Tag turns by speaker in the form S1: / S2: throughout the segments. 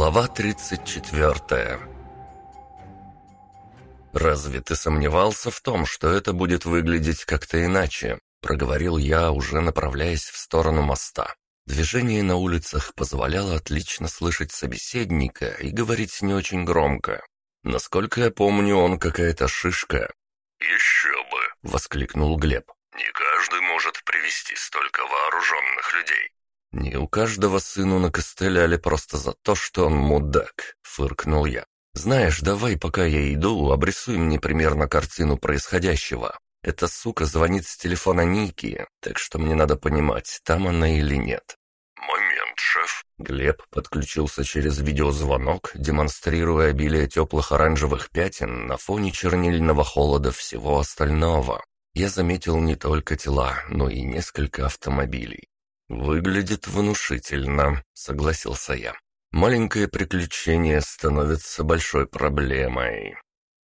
S1: Глава 34 «Разве ты сомневался в том, что это будет выглядеть как-то иначе?» Проговорил я, уже направляясь в сторону моста. Движение на улицах позволяло отлично слышать собеседника и говорить не очень громко. Насколько я помню, он какая-то шишка.
S2: «Еще бы!»
S1: — воскликнул Глеб.
S2: «Не каждый может привести столько вооруженных людей».
S1: «Не у каждого сыну накостыляли просто за то, что он мудак», — фыркнул я. «Знаешь, давай, пока я иду, обрисуй мне примерно картину происходящего. Эта сука звонит с телефона Ники, так что мне надо понимать, там она или нет».
S2: «Момент, шеф».
S1: Глеб подключился через видеозвонок, демонстрируя обилие теплых оранжевых пятен на фоне чернильного холода всего остального. Я заметил не только тела, но и несколько автомобилей. «Выглядит внушительно», — согласился я. «Маленькое приключение становится большой проблемой».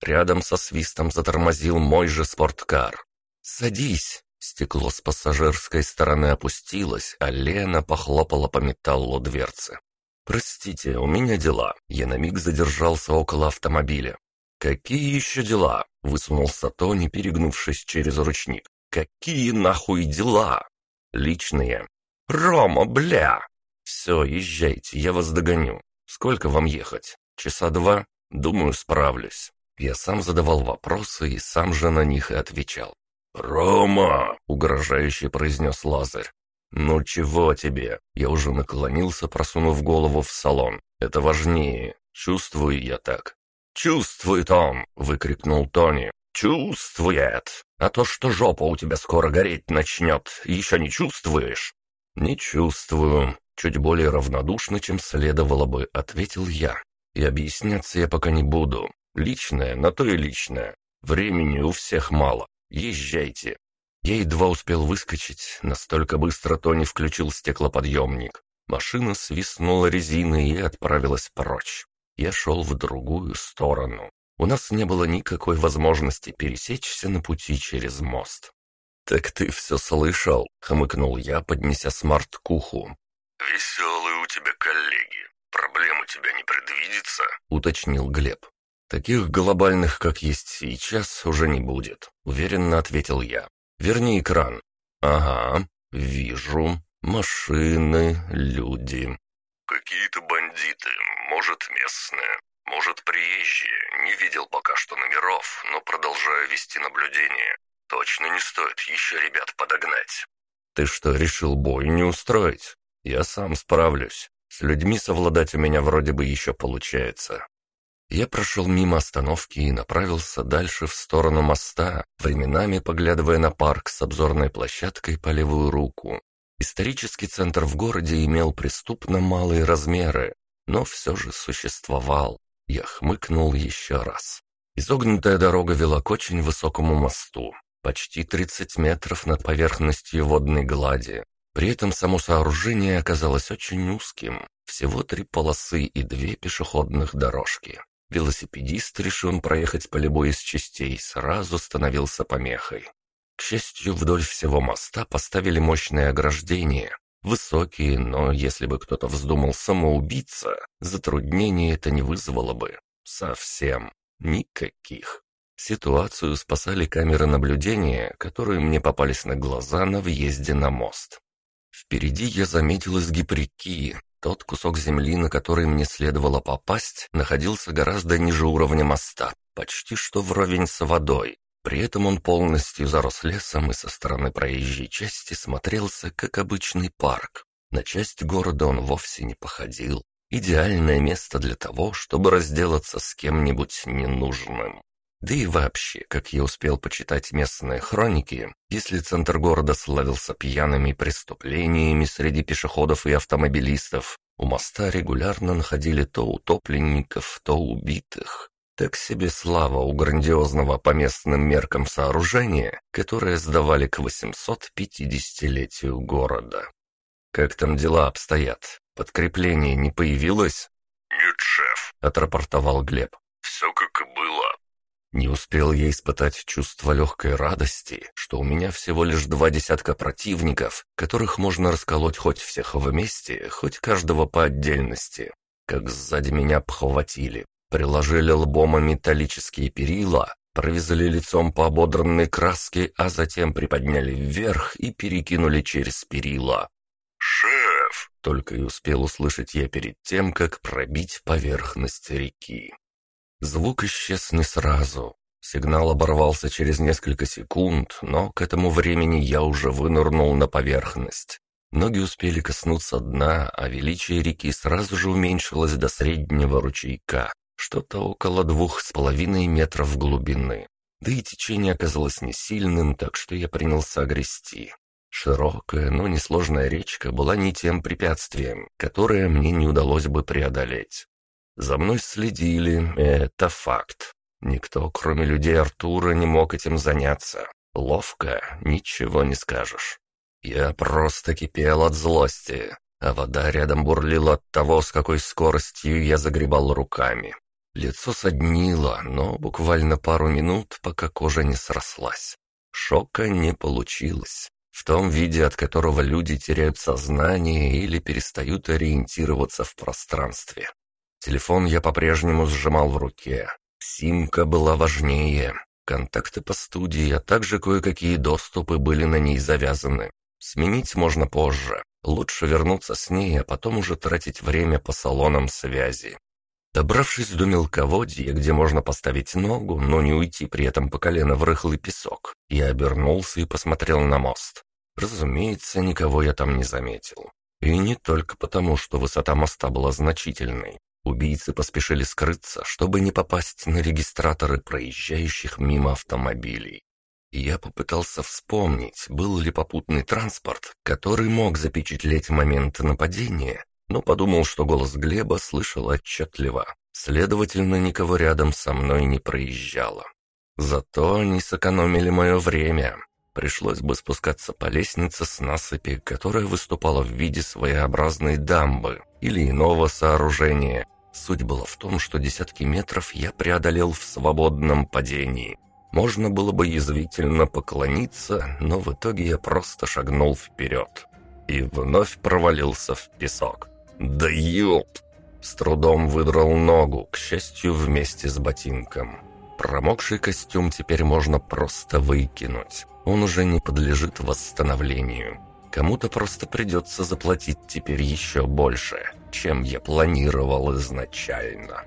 S1: Рядом со свистом затормозил мой же спорткар. «Садись!» Стекло с пассажирской стороны опустилось, а Лена похлопала по металлу дверцы. «Простите, у меня дела». Я на миг задержался около автомобиля. «Какие еще дела?» — высунулся Тони, перегнувшись через ручник. «Какие нахуй дела?» «Личные. «Рома, бля!» «Все, езжайте, я вас догоню. Сколько вам ехать? Часа два? Думаю, справлюсь». Я сам задавал вопросы и сам же на них и отвечал.
S2: «Рома!»
S1: — угрожающе произнес Лазарь. «Ну чего тебе?» Я уже наклонился, просунув голову в салон. «Это важнее. Чувствую я так». «Чувствует он!» — выкрикнул Тони. «Чувствует! А то, что жопа у тебя скоро гореть начнет, еще не чувствуешь?» «Не чувствую», — чуть более равнодушно, чем следовало бы, ответил я. «И объясняться я пока не буду. Личное, на то и личное. Времени у всех мало. Езжайте». Я едва успел выскочить, настолько быстро Тони включил стеклоподъемник. Машина свистнула резиной и отправилась прочь. Я шел в другую сторону. У нас не было никакой возможности пересечься на пути через мост. «Так ты все слышал?» — хмыкнул я, поднеся смарт к уху.
S2: «Веселые у тебя коллеги. Проблем у тебя не предвидится?»
S1: — уточнил Глеб. «Таких глобальных, как есть сейчас, уже не будет», — уверенно ответил я. «Верни экран». «Ага, вижу. Машины, люди».
S2: «Какие-то бандиты, может, местные, может, приезжие. Не видел пока что номеров, но продолжаю вести наблюдение. Точно не стоит еще ребят подогнать.
S1: Ты что, решил бой не устроить? Я сам справлюсь. С людьми совладать у меня вроде бы еще получается. Я прошел мимо остановки и направился дальше в сторону моста, временами поглядывая на парк с обзорной площадкой по левую руку. Исторический центр в городе имел преступно малые размеры, но все же существовал. Я хмыкнул еще раз. Изогнутая дорога вела к очень высокому мосту почти 30 метров над поверхностью водной глади. При этом само сооружение оказалось очень узким, всего три полосы и две пешеходных дорожки. Велосипедист, решен проехать по любой из частей, сразу становился помехой. К счастью, вдоль всего моста поставили мощные ограждения, высокие, но если бы кто-то вздумал самоубиться, затруднений это не вызвало бы. Совсем. Никаких. Ситуацию спасали камеры наблюдения, которые мне попались на глаза на въезде на мост. Впереди я заметил изгиб реки. Тот кусок земли, на который мне следовало попасть, находился гораздо ниже уровня моста, почти что вровень с водой. При этом он полностью зарос лесом и со стороны проезжей части смотрелся, как обычный парк. На часть города он вовсе не походил. Идеальное место для того, чтобы разделаться с кем-нибудь ненужным. Да и вообще, как я успел почитать местные хроники, если центр города славился пьяными преступлениями среди пешеходов и автомобилистов, у моста регулярно находили то утопленников, то убитых. Так себе слава у грандиозного по местным меркам сооружения, которое сдавали к 850-летию города. «Как там дела обстоят? Подкрепление не появилось?»
S2: «Нет, шеф», —
S1: отрапортовал Глеб.
S2: «Все как и было.
S1: Не успел я испытать чувство легкой радости, что у меня всего лишь два десятка противников, которых можно расколоть хоть всех вместе, хоть каждого по отдельности. как сзади меня обхватили, приложили лбом металлические перила, провезли лицом по ободранной краске, а затем приподняли вверх и перекинули через перила.
S2: «Шеф!»
S1: — только и успел услышать я перед тем, как пробить поверхность реки. Звук исчез не сразу. Сигнал оборвался через несколько секунд, но к этому времени я уже вынырнул на поверхность. Ноги успели коснуться дна, а величие реки сразу же уменьшилось до среднего ручейка, что-то около двух с половиной метров глубины. Да и течение оказалось не сильным, так что я принялся грести. Широкая, но несложная речка была не тем препятствием, которое мне не удалось бы преодолеть. За мной следили, это факт. Никто, кроме людей Артура, не мог этим заняться. Ловко, ничего не скажешь. Я просто кипел от злости, а вода рядом бурлила от того, с какой скоростью я загребал руками. Лицо соднило, но буквально пару минут, пока кожа не срослась. Шока не получилось. В том виде, от которого люди теряют сознание или перестают ориентироваться в пространстве. Телефон я по-прежнему сжимал в руке. Симка была важнее. Контакты по студии, а также кое-какие доступы были на ней завязаны. Сменить можно позже. Лучше вернуться с ней, а потом уже тратить время по салонам связи. Добравшись до мелководья, где можно поставить ногу, но не уйти при этом по колено в рыхлый песок, я обернулся и посмотрел на мост. Разумеется, никого я там не заметил. И не только потому, что высота моста была значительной. Убийцы поспешили скрыться, чтобы не попасть на регистраторы проезжающих мимо автомобилей. Я попытался вспомнить, был ли попутный транспорт, который мог запечатлеть момент нападения, но подумал, что голос Глеба слышал отчетливо. Следовательно, никого рядом со мной не проезжало. Зато они сэкономили мое время. Пришлось бы спускаться по лестнице с насыпи, которая выступала в виде своеобразной дамбы или иного сооружения, Суть была в том, что десятки метров я преодолел в свободном падении. Можно было бы язвительно поклониться, но в итоге я просто шагнул вперед. И вновь провалился в песок. «Да ёп!» С трудом выдрал ногу, к счастью, вместе с ботинком. Промокший костюм теперь можно просто выкинуть. Он уже не подлежит восстановлению. Кому-то просто придется заплатить теперь еще больше, чем я планировал изначально.